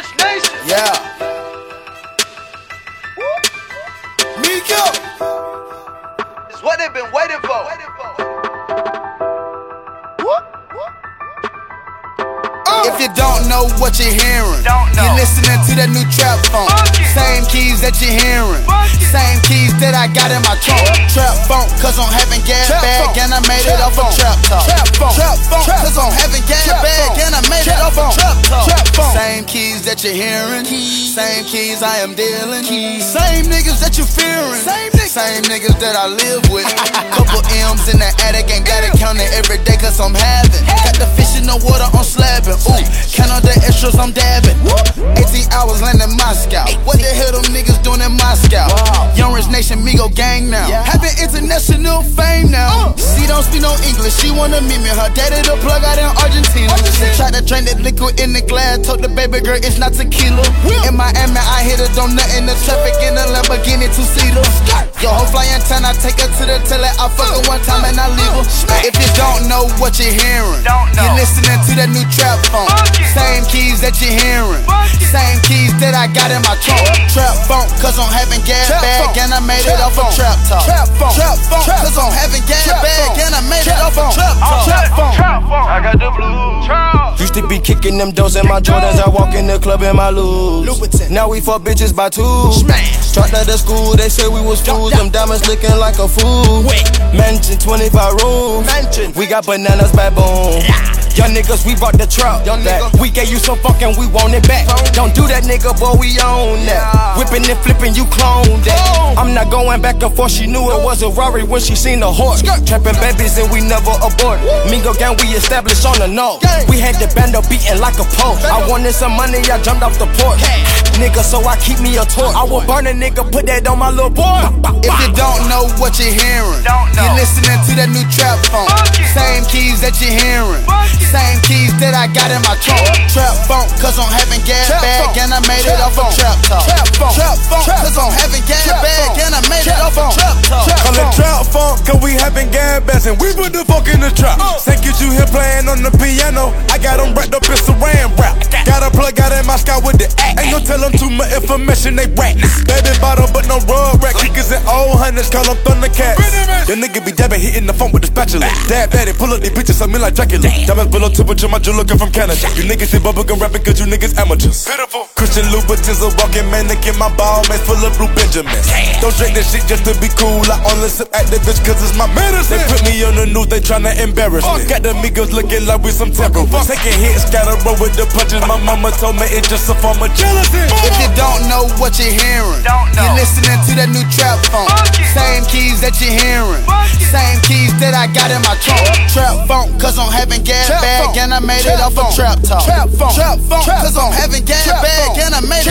Rich Nation. Yeah. Miko. It's what they've been waiting for. Uh. If you don't know what you're hearing, Don't know. you're listening to that new trap funk. Same keys that you're hearing, same keys that I got in my trunk. Trap funk, cause I'm having gas Trap bag, funk. and I made it Trap off of trap talk. That you're hearing, same keys I am dealing. Same niggas that you're fearing, Same niggas. same niggas that I live with. Couple M's in the attic, ain't gotta count it every day, cause I'm having. Got the fish in the water, I'm slapping. Ooh, count all the extras, I'm dabbing. 18 hours landing Moscow. What the hell them niggas doing in Moscow? Young Rich Nation, Migo gang now. Yeah. Having international fame now. She don't speak no English, she wanna meet me. Her daddy the plug out in Argentina. Argentina. Tried to drink that liquid in the glass, told the baby girl it's not tequila. In Miami, I hit her, don't nothing the traffic in the Lamborghini two seater. Yo, whole fly in town, I take her to the teller. I fuck her one time and I leave her. If you don't know what you're hearing, Don't know. you're listening to that new trap. Monkey. Same keys that you're hearing, same that I got in my trunk. Trap funk, cause I'm having gas Trap bag, funk. and I made it Trap off of funk. trap talk. Trap funk. Trap funk, cause I'm having gas Trap bag, funk. and I made it Trap off of trap talk. Trap funk. Trap funk. Kicking them doors in my Jordans. I walk in the club in my Louis. Now we fuck bitches by two. Dropped out of school, they say we was fools. Them diamonds looking like a fool. Mansion 25 rooms. We got bananas baboon. Young niggas, we bought the truck. Young nigga. We gave you some fucking, we want it back. Don't do that, nigga, boy, we own that. Whipping and flipping, you clone that. I'm not going back and forth. She knew it was a Rari when she seen the horse. Trapping babies and we never abort. Migo gang, we established on the north. We had the bando beating like a post. I wanted some money, I jumped off the porch. Nigga, so I keep me a torch. I will burn a nigga, put that on my little boy. If you don't know what you're hearing, you're listening to that new trap funk. Same keys that you're hearing, same keys that I got in my trunk. Trap funk, cause I'm having gas Trap bag, funk. and I made it Trap off of trap talk. Trap funk. Trap funk, cause I'm having gas Trap bag, funk. and I made Trap it off of trap talk. Call it trap funk, cause we having gas bags and we put the funk in the trap. Say, get you here playing on the piano. I got them wrapped up in saran wrap. Got a plug out in my sky with the act. Ain't no tell them too much information, they rat. Baby bottle, but no rug rack. Kickers and old hunters, call them Thundercats. Nigga be dabbing, hitting the phone with the spatula. Dab at it, pull up these bitches, on me like Dracula. Diamonds below temperature, my jewel looking from Canada. You niggas see bubblegum rapping, cause you niggas amateurs. Pitiful. Christian Louboutins, a walking mannequin, my ball man full of blue Benjamins. Don't drink this shit just to be cool. I only sip at the bitch cause it's my medicine. They put me on the news, they tryna embarrass me. Got the amigos looking like we some terrorists. Taking hits, gotta roll with the punches. My mama told me it's just a form of jealousy. If you know what you're hearing, Don't know. you're listening to that new trap funk. Same keys that you're hearing, same keys that I got in my trunk. Trap funk, cause I'm having gas Trap bag, funk. and I made Trap it off of trap talk. Trap funk. Trap funk, Trap cause I'm having gas Trap bag, funk. and I made